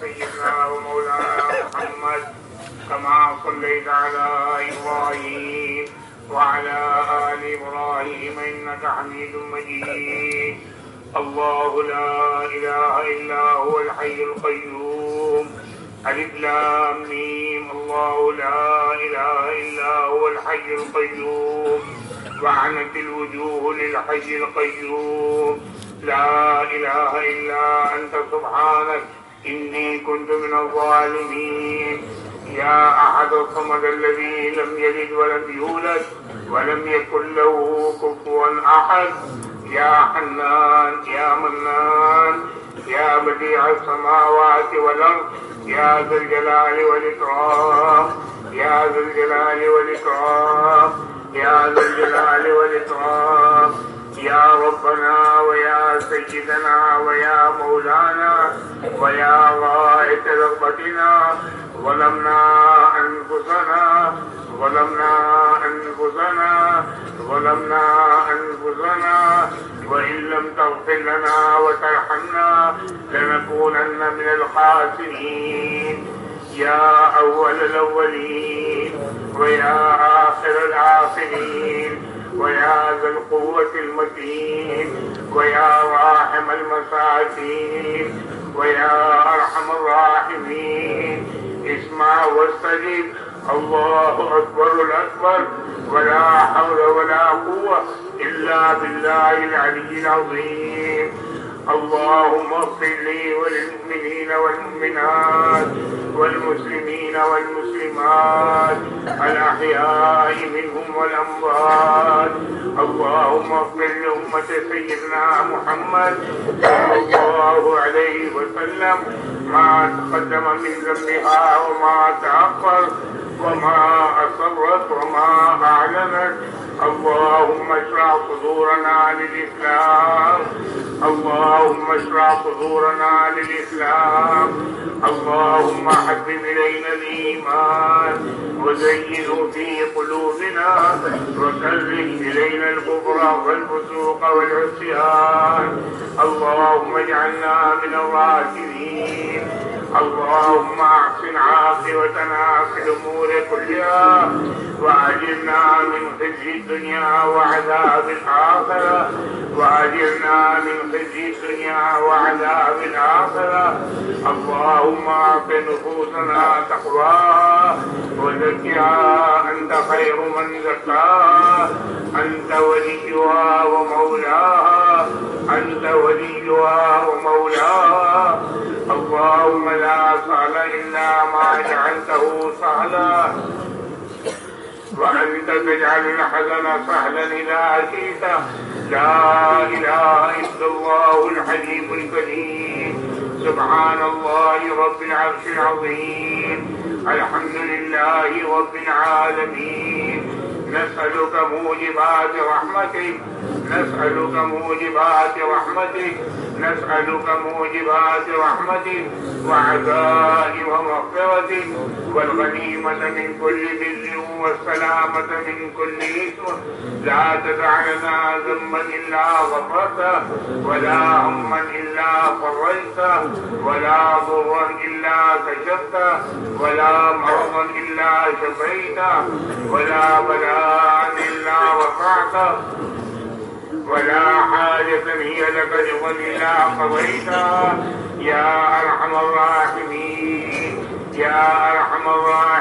سيدنا ومولانا محمد كما صليت على إبراهيم وعلى آل إبراهيم إنك حميد مجيد. الله لا إله إلا هو الحي القيوم. ألف لام ميم. الله لا إله إلا هو الحي القيوم. وعنت الوجوه للحي القيوم. لا إله إلا أنت سبحانك. إني كنت من الظالمين. يا أحد الصمد الذي لم يلد ولم يولد ولم يكن له كفوا أحد. يا حنان يا منان يا بديع السماوات والأرض يا ذا الجلال والإكرام يا ذا الجلال والإكرام يا ذا الجلال والإكرام. يا ربنا ويا سيدنا ويا مولانا ويا غاية رغبتنا ظلمنا أنفسنا ظلمنا أنفسنا ظلمنا أنفسنا. وإن لم تغفر لنا وترحمنا لنكونن من الخاسرين. يا أول الأولين ويا آخر الآخرين. ويا ذا القوة المتين ويا راحم المساكين ويا أرحم الراحمين. اسمع واستجب الله أكبر الأكبر ولا حول ولا قوة إلا بالله العلي العظيم. اللهم اغفر لي وللمؤمنين والمؤمنات والمسلمين والمسلمات الأحياء منهم والأموات. اللهم اغفر لأمة سيدنا محمد صلى الله عليه وسلم. ما تقدم من ذنبها وما تأخر. وما أصرت وما أعلنت. اللهم اشرح صدورنا للإسلام. اللهم اشرح صدورنا للإسلام. اللهم حبب إلينا الإيمان. وزينه في قلوبنا. وكره إلينا الكفر والفسوق والعصيان. اللهم اجعلنا من الراشدين. اللهم احسن عاقبتنا في الأمور كلها وأجرنا من خزي الدنيا وعذاب الآخرة. وأجرنا من خزي الدنيا وعذاب الآخرة. اللهم اعط نفوسنا تقواها وزكها أنت خير من زكاها أنت وليها ومولاها. أنت وليها ومولاها. اللهم لا سهل إلا ما جعلته سهلا. وأنت تجعل الحزن سهلا إذا شئت لا إله إلا الله الحليم الكريم. سبحان الله رب العرش العظيم. الحمد لله رب العالمين. نسألك موجبات رحمتك نسألك موجبات رحمتك. نسألك موجبات رحمتك وعزائم مغفرتك والغنيمة من كل بر والسلامة من كل إثم. لا تدع لنا ذنبا إلا غفرته ولا هما إلا فرجته ولا ضرا إلا كشفته ولا مرضا إلا شفيته ولا بلاء إلا رفعته ولا حاجة هي لك إلا قضيتها. يا أرحم الراحمين. يا أرحم الراحمين.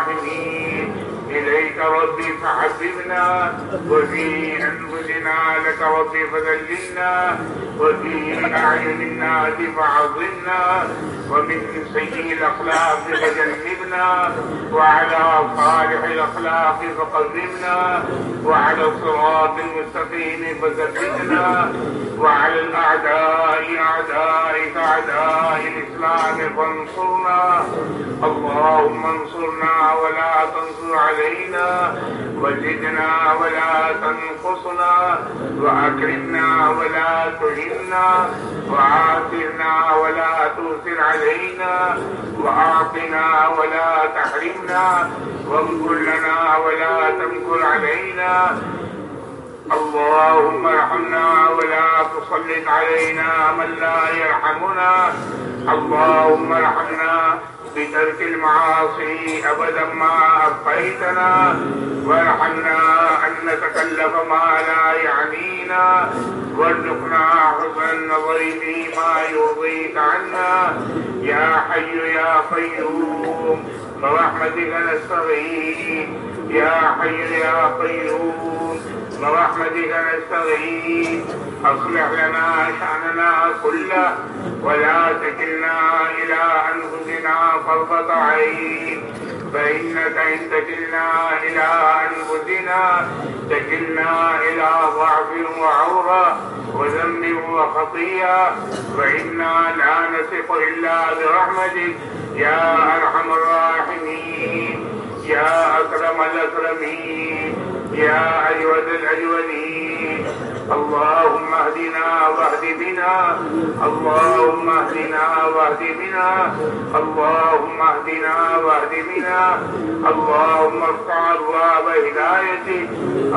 ربي فحببنا وفي أنفسنا لك ربي فذللنا وفي أعين الناس فعظمنا ومن سيء الأخلاق فجنبنا وعلى صالح الأخلاق فقربنا وعلى الصراط المستقيم فثبتنا وعلى الأعداء أعدائك أعداء الإسلام فانصرنا. اللهم انصرنا ولا تنصر علينا. وزدنا ولا تنقصنا. وأكرمنا ولا تهنا. وعاثرنا ولا تؤثر علينا. وأعطنا ولا تحرمنا. وامكر لنا ولا تمكر علينا. اللهم ارحمنا ولا تسلط علينا من لا يرحمنا. اللهم ارحمنا بترك المعاصي أبدا ما أبقيتنا. وارحمنا أن نتكلف ما لا يعنينا. وارزقنا حسن النظر فيما يرضيك عنا. يا حي يا قيوم برحمتك نستغيث. يا حي يا قيوم برحمتك نستغيث. أصلح لنا شأننا كله ولا تكلنا إلى أنفسنا فرقه عين. فإنك إن تكلنا إلى أنفسنا تكلنا إلى ضعف وعورة وذنب وخطيئة. فإنا لا نثق إلا برحمتك يا أرحم الراحمين يا أكرم الأكرمين. يا أجود الأجودين اللهم اهدنا واهد بنا اللهم اهدنا واهد بنا اللهم اهدنا واهد بنا اللهم افتح أبواب هدايتك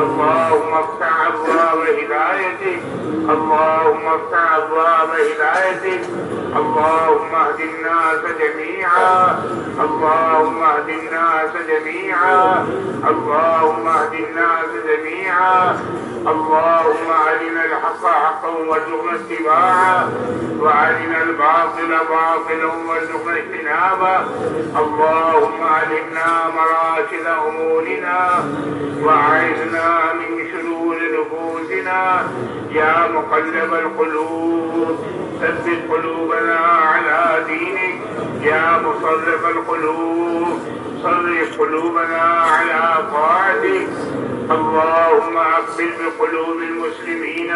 اللهم افتح أبواب هدايتك اللهم افتح أبواب هدايتك اللهم اهد الناس جميعا. اللهم اهد الناس جميعا. اللهم اهد الناس جميعا. اللهم أرنا الحق حقا وارزقنا اتباعه. وأرنا الباطل باطلا وارزقنا اجتنابه. اللهم علمنا مراشد أمورنا. وأعذنا من شرور نفوسنا. يا مقلب القلوب ثبت قلوبنا على دينك. يا مصرف القلوب صرف قلوبنا على طاعتك اللهم أقبل بقلوب المسلمين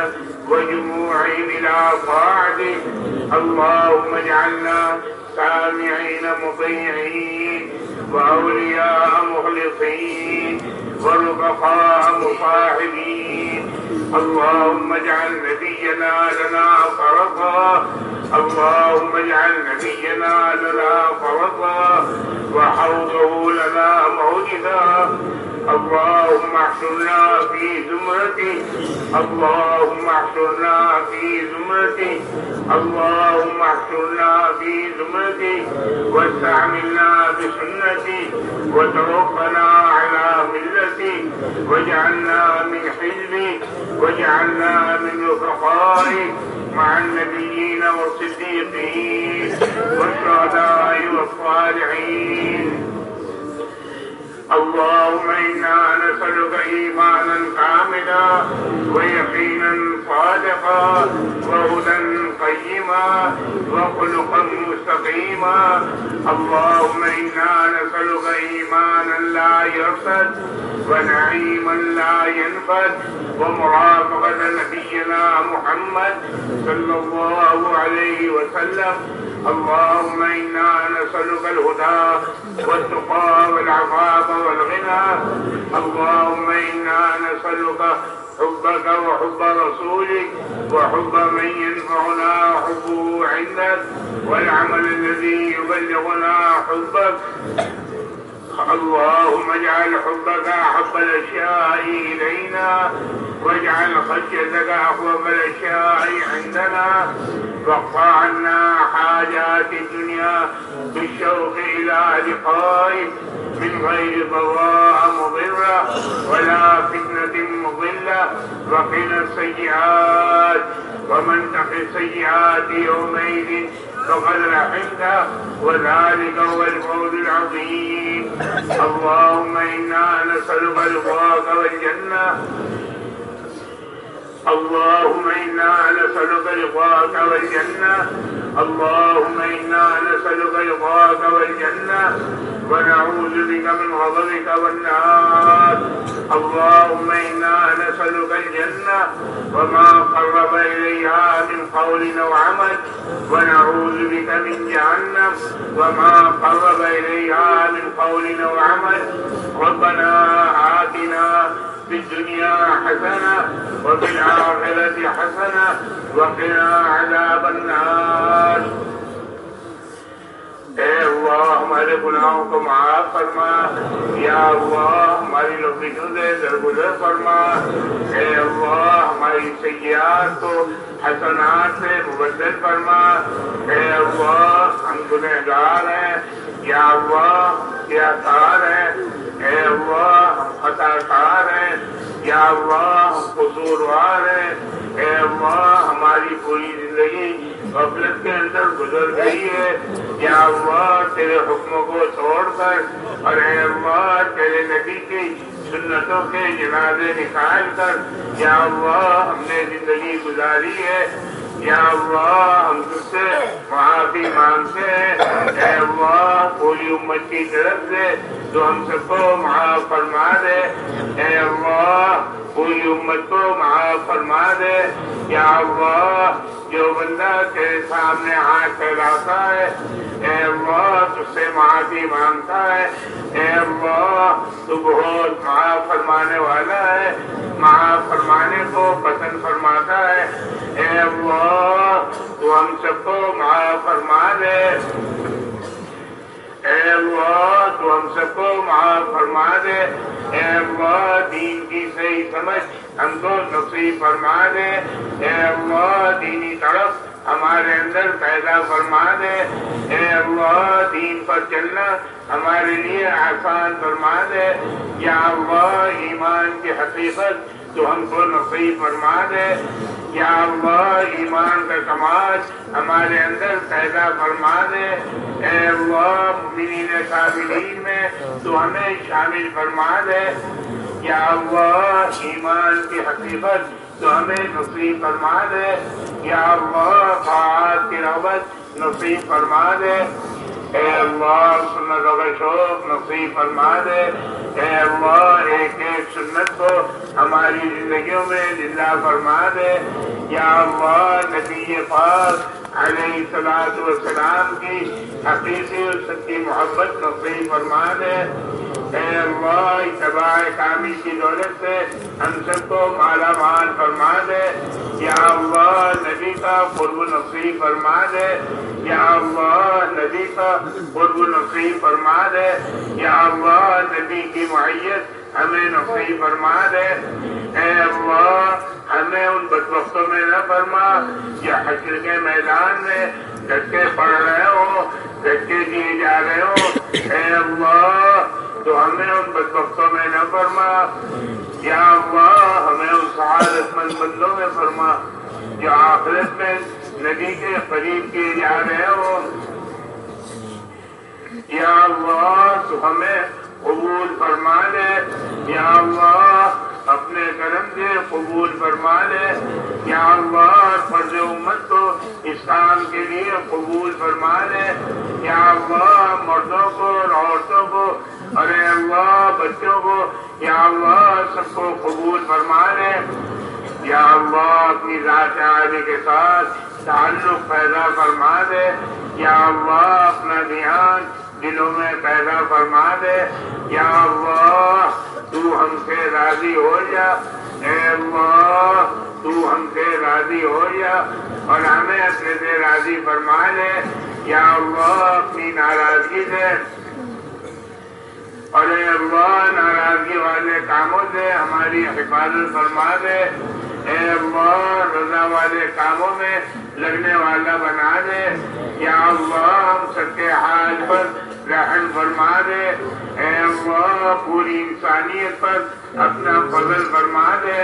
وجموعهم إلى طاعتك اللهم اجعلنا سامعين مطيعين وأولياء مخلصين ورفقاء مصاحبين. اللهم اجعل نبينا لنا فرطا اللهم اجعل نبينا لنا فرطا وحوضه لنا موجدا. اللهم احشرنا في زمرتي. اللهم احشرنا في زمرتي. اللهم احشرنا في زمرتي. واستعملنا بسنتي. وتوفنا على ملتي. واجعلنا من حزبي. واجعلنا من رفقائي. مع النبيين والصديقين. والشهداء والصالحين. اللهم إنا نسألك إيمانا كاملا ويقينا صادقا وهدى قيما وخلقا مستقيما. اللهم إنا نسألك إيمانا لا يرفد ونعيما لا ينفد ومرافقة نبينا محمد صلى الله عليه وسلم. اللهم إنا نسألك الهدى والتقى والعفاف والغنى. اللهم إنا نسألك حبك وحب رسولك وحب من ينفعنا حبه عندك والعمل الذي يبلغنا حبك. اللهم اجعل حبك أحب الأشياء إلينا. واجعل خشيتك اخوف الاشياء عندنا واقطع عنا حاجات الدنيا بالشوق إلى لقائك من غير ضراء مضرة ولا فتنة مضلة وقنا السيئات ومن تق السيئات يومئذ فقد رحمته وذلك هو الفوز العظيم. اللهم إنا نسألك رضاك والجنة اللهم إنا نسألك رضاك والجنة. اللهم إنا نسألك رضاك والجنة. ونعوذ بك من غضبك والنار اللهم إنا نسألك الجنة. وما قرب إليها من قول أو عمل. ونعوذ بك من جهنم. وما قرب إليها من قول أو عمل. ربنا آتنا في الدنيا حسنة وفي الآخرة حسنة وقنا عذاب النار. اے اللہ، ہمارے گناہوں کو معاف فرما۔ یا اللہ، ہماری لوگوں سے درگزر فرما۔ اے اللہ، ہماری سیاحت کو حسنات سے مبدل فرما۔ اے اللہ، ہم گنہگار ہیں۔ یا اللہ کیا کار ہے؟ اے اللہ، ہم خطا کار ہیں۔ یا اللہ، ہم قصوروار ہیں۔ اے اللہ، ہماری پوری زندگی غفلت کے اندر گزر گئی ہے۔ یا اللہ، تیرے حکموں کو چھوڑ کر اور اے اللہ، تیرے نبی کی سنتوں کے جنازے نکال کر، یا اللہ، ہم نے زندگی گزاری ہے۔ یا اللہ، ہم تجھ سے معافی مانگتے ہیں۔ اے اللہ پوری امت کی طرف سے جو ہم سب کو معاف فرما دے۔ اے اللہ پوری امت کو معاف فرما دے۔ یا اللہ جو بندہ تیرے سامنے ہاتھ پھیلاتا ہے، اے اللہ تجھ سے معافی مانگتا ہے۔ اے اللہ، تو بہت معاف فرمانے والا ہے۔ معاف فرمانے کو پسند فرماتا ہے۔ اے اللہ، تو ہم سب کو معاف فرما دے۔ اے اللہ تو ہم سب کو معاف فرما دے۔ اے اللہ، دین کی صحیح سمجھ ہم کو نصیب فرما دے۔ اے اللہ، دینی طرف ہمارے اندر پیدا فرما دے۔ اے اللہ، دین پر چلنا ہمارے لیے آسان فرما دے۔ یا اللہ، ایمان کی حقیقت تو ہم کو نصیب فرما دے یا اللہ ایمان کا سماج ہمارے اندر پیدا فرما دے اے اللہ ممنین قابلین میں تو ہمیں شامل فرما دے یا اللہ ایمان کی حقیقت تو ہمیں نصیب فرما دے یا اللہ فعاد کی رغبت نصیب فرما دے اے اللہ، سنت و شوق نصیب فرما دے۔ اے اللہ، ایک ایک سنت کو ہماری زندگیوں میں زندہ فرما دے۔ یا اللہ، نبی پاک علیہ السلام والسلام کی حقیقی اور سچی محبت نصیب فرما دے۔ اے اللہ اتباع کامل کی دولت سے ہم سب کو مالا مال فرما دے۔ یا اللہ، نبی کا قرب نصیب فرما دے۔ یا اللہ، نبی کا قرب نصیب فرما دے۔ یا اللہ، نبی کی معیت ہمیں نصیب فرما دے۔ اے اللہ، ہمیں ان بدبختوں میں نہ فرما۔ یا حشر کے میدان میں ڈٹکے پڑ رہے ہو ڈٹکے دیے جی جا رہے ہو۔ اے اللہ تو ہمیں ان بدبختوں میں نہ فرما۔ یا اللہ، ہمیں اس حالت مند بندوں میں فرما۔ جو آخرت میں نبی کے قریب کیے جا رہے ہو یا اللہ، تو ہمیں قبول فرما لے۔ یا اللہ اپنے کرم سے قبول فرما لے۔ یا اللہ، فرض امت کو اسلام کے لیے قبول فرما لے۔ یا اللہ، مردوں کو اور عورتوں کو، ارے اللہ، بچوں کو، یا اللہ، سب کو قبول فرما لے۔ یا اللہ، اپنی ذات عالی کے ساتھ تعلق پیدا فرما دے یا اللہ، اپنا دھیان دلوں میں پیدا فرما دے، یا اللہ، تو ہم سے راضی ہو جا۔ اے اللہ، تو ہم سے راضی ہو جا۔ اور ہمیں اپنے سے راضی فرما لے۔ یا اللہ، اپنی ناراضگی سے۔ اور اے اللہ، ناراضگی والے کاموں سے ہماری حفاظت فرما دے۔ اللہ رضا والے کاموں میں لگنے والا بنا دے۔ یا اللہ، ہم سب کے حال پر رحم فرما دے۔ اے اللہ، پوری انسانیت پر اپنا فضل فرما دے۔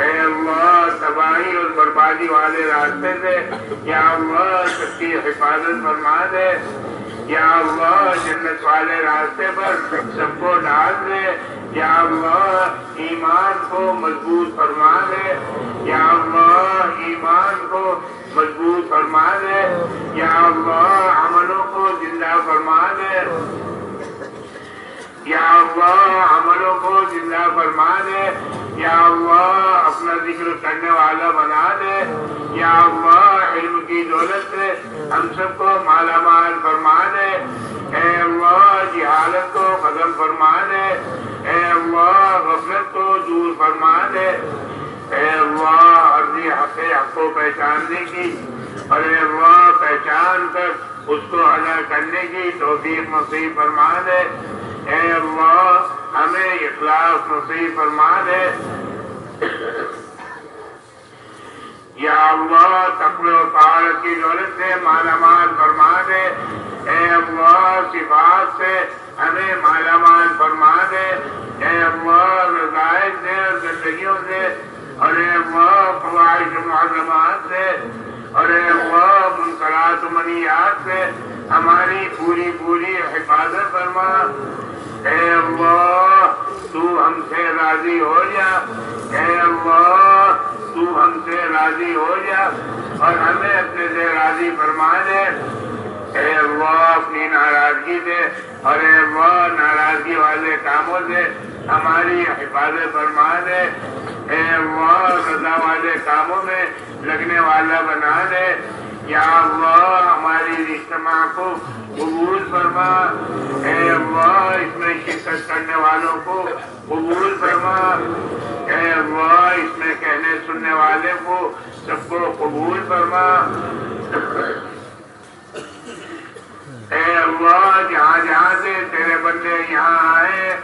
اے اللہ، تباہی اور بربادی والے راستے سے یا اللہ، سب کی حفاظت فرما دے۔ یا اللہ جنت والے راستے پر سب کو ڈال دے۔ یا اللہ ایمان کو مضبوط فرما دے۔ یا اللہ ایمان کو مضبوط فرما دے۔ یا اللہ عملوں کو زندہ فرما دے۔ یا اللہ، عملوں کو زندہ فرما دے یا اللہ، اپنا ذکر کرنے والا بنا دے یا اللہ، علم کی دولت سے ہم سب کو مالا مال فرما دے اے اللہ، جہالت کو ختم فرما دے اے اللہ، غفلت کو دور فرما دے اے اللہ عرضی حق حق کو پہچاننے کی۔ اور اے اللہ، پہچان کر اس کو ادا کرنے کی توفیق نصیب فرما دے اے اللہ، ہمیں اخلاص نصیب فرما دے۔ یا اللہ، تقوی و طارت کی دولت سے مالا مال فرما دے۔ اے اللہ صفات سے ہمیں مالا مال فرما دے۔ اے اللہ رضائد سے اور زندگیوں سے۔ اور اے اللہ فواہش و معلومات سے۔ اور اے اللہ منقرات و منیات سے۔ ہماری پوری پوری حفاظت فرما۔ اے اللہ، تو ہم سے راضی ہو جا۔ اے اللہ، تو ہم سے راضی ہو جا۔ اور ہمیں اپنے سے راضی فرما دے۔ اے اللہ، اپنی ناراضگی سے اور اے اللہ، ناراضگی والے کاموں سے ہماری حفاظت فرما دے۔ اے اللہ رضا والے کاموں میں لگنے والا بنا دے۔ یا اللہ، ہماری اجتماع کو قبول فرما۔ اے اللہ، اس میں شرکت کرنے والوں کو قبول فرما۔ اے اللہ، اس میں کہنے سننے والے کو سب کو قبول فرما۔ اے اللہ، جہاں جہاں سے تیرے بندے یہاں آئے،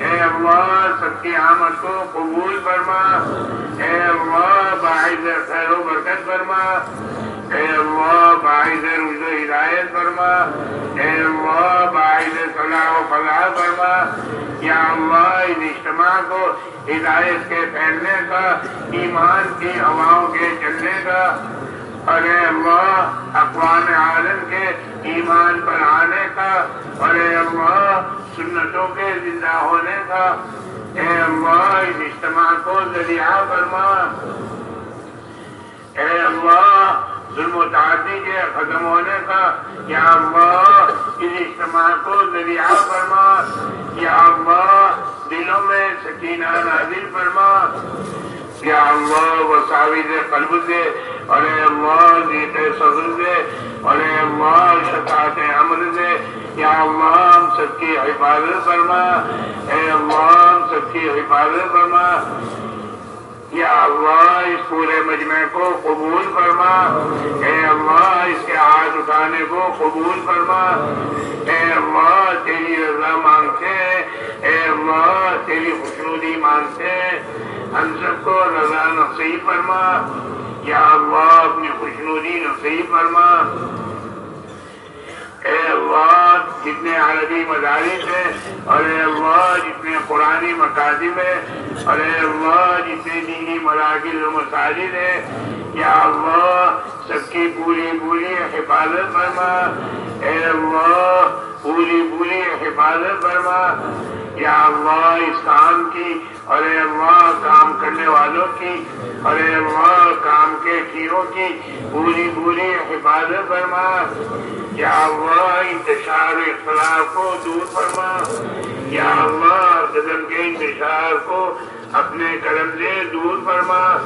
اے اللہ، سب کی آمد کو قبول فرما۔ اے اللہ، باعث خیر و برکت فرما۔ اے اللہ، باعث رشد و ہدایت فرما۔ اے اللہ، باعث صلاح و فلاح فرما۔ یا اللہ اس اجتماع کو ہدایت کے پھیلنے کا، ایمان کی ہواؤں کے چلنے کا۔ ارے اللہ، اقوام عالم کے ایمان پر آنے کا۔ ارے اللہ، سنتوں کے زندہ ہونے کا۔ اے اللہ اس اجتماع کو ذریعہ فرما۔ اے اللہ ظلم و تعدی کے ختم ہونے کا یا اللہ اس اجتماع کو ذریعہ فرما یا اللہ دلوں میں سکینہ نازل فرما یا اللہ وساوید قلب سے اور اے اللہ جیت صدر سے اور اے اللہ شفاعت عمل سے، یا اللہ ہم سب کی حفاظت فرما، اے اللہ ہم سب کی حفاظت فرما۔ یا اللہ، اس پورے مجمع کو قبول فرما۔ اے اللہ، اس کے ہاتھ اٹھانے کو قبول فرما۔ اے اللہ، تیری رضا مانگتے۔ اے اللہ، تیری خوشنودی مانگتے۔ ہم سب کو رضا نصیب فرما۔ یا اللہ، اپنی خوشنودی نصیب فرما۔ اے اللہ، جتنے عربی مدارس ہیں، اور اے اللہ، جتنے قرآنی مقادم ہیں، اور اے اللہ، جتنے دینی مراکز و مساجد ہیں، یا اللہ، سب کی پوری پوری حفاظت فرما۔ اے اللہ، پوری پوری حفاظت فرما۔ یا اللہ اس کام کی، اور اے اللہ کرنے والوں کی اور اے اللہ کام کے کیوں کی پوری پوری حفاظت فرما۔ یا اللہ انتشار اختلاف کو دور فرما۔ یا اللہ قدم کے انتشار کو اپنے قدم سے دور فرما۔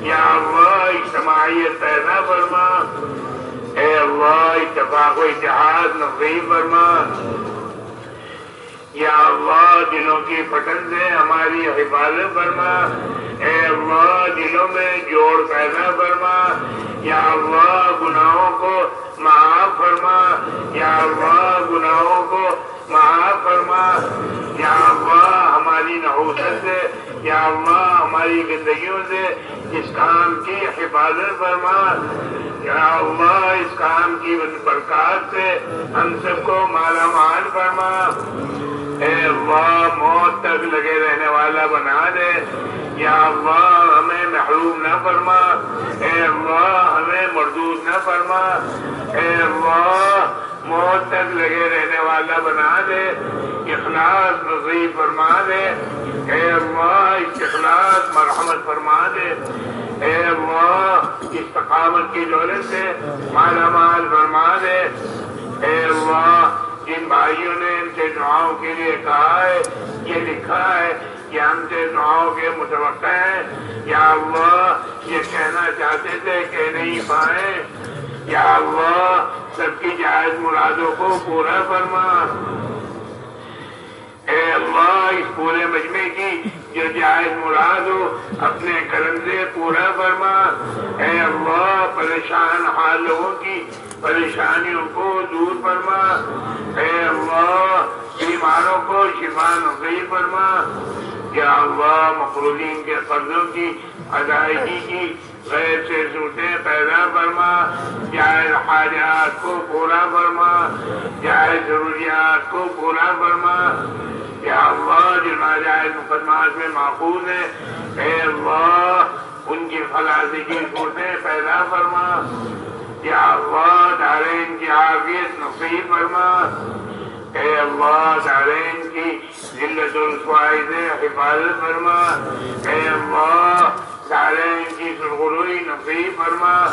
یا اللہ اجتماعیت پیدا فرما۔ اے اللہ اتفاق و اتحاد نصیب فرما۔ یا اللہ دلوں کی پٹن سے ہماری حفاظت فرما۔ اے اللہ دلوں میں جوڑ پیدا فرما۔ یا اللہ گناہوں کو معاف فرما۔ یا اللہ گناہوں کو معاف فرما۔ یا اللہ ہماری نحوست سے، یا اللہ ہماری زندگیوں سے اس کام کی حفاظت فرما۔ یا اللہ اس کام کی برکات سے ہم سب کو مالا مال فرما۔ اے اللہ، موت تک لگے رہنے والا بنا دے۔ یا اللہ، ہمیں محروم نہ فرما۔ اے اللہ، ہمیں مردود نہ فرما۔ اے اللہ، موت تک لگے رہنے والا بنا دے۔ اخلاص، نصیب فرما دے۔ اے اللہ اخلاص، مرحمت فرما دے۔ اے اللہ استقامت کی دولت سے مالا مال فرما دے۔ اے اللہ جن بھائیوں نے ان سے دعاؤں کے لیے کہا ہے، یہ لکھا ہے کہ ہم سے دعاؤں کے متوقع ہیں؟ یا اللہ، یہ کہنا چاہتے تھے کہ نہیں پائے یا اللہ، سب کی جائز مرادوں کو پورا فرما۔ اے اللہ، اس پورے مجمع کی جو جائز مراد ہو اپنے کرم سے پورا فرما۔ اے اللہ، پریشان حال لوگوں کی پریشانیوں کو دور فرما۔ اے اللہ، بیماروں کو شفا نصیب فرما۔ یا اللہ مقروضین کے قرضوں کی ادائیگی کی غیر سے صورتیں پیدا فرما۔ جائز حاجات کو پورا فرما۔ جائز ضروریات کو پورا فرما۔ یا اللہ، جو ناجائز مقدمات میں محفوظ ہے اے اللہ، ان کی خلاصی کی صورتیں پیدا فرما۔ یا اللہ دارین کی عافیت نصیب فرما۔ اے اللہ دارین کی ذلت الرسوائی سے حفاظت فرما۔ اے اللہ دارین کی سرغروئی نصیب فرما۔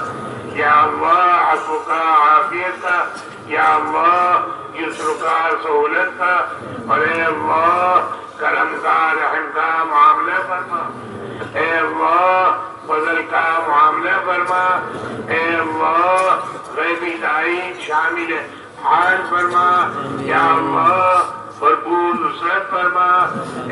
یا اللہ حسو کا عافیت کا، یا اللہ یسر کا سہولت کا۔ اور اے اللہ کرم کا رحم کا معاملہ فرما۔ اے اللہ فضل کا معاملہ فرما، اے اللہ، غیبی تعین شامل حال فرما، یا اللہ، بھرپور نصرت فرما۔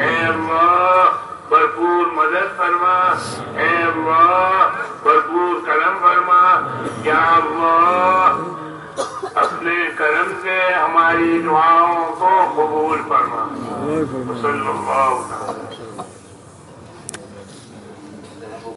اے اللہ، بھرپور مدد فرما۔ اے اللہ، بھرپور کرم فرما۔ یا اللہ، اپنے کرم سے ہماری دعاؤں کو قبول فرما۔ صلی اللہ علیہ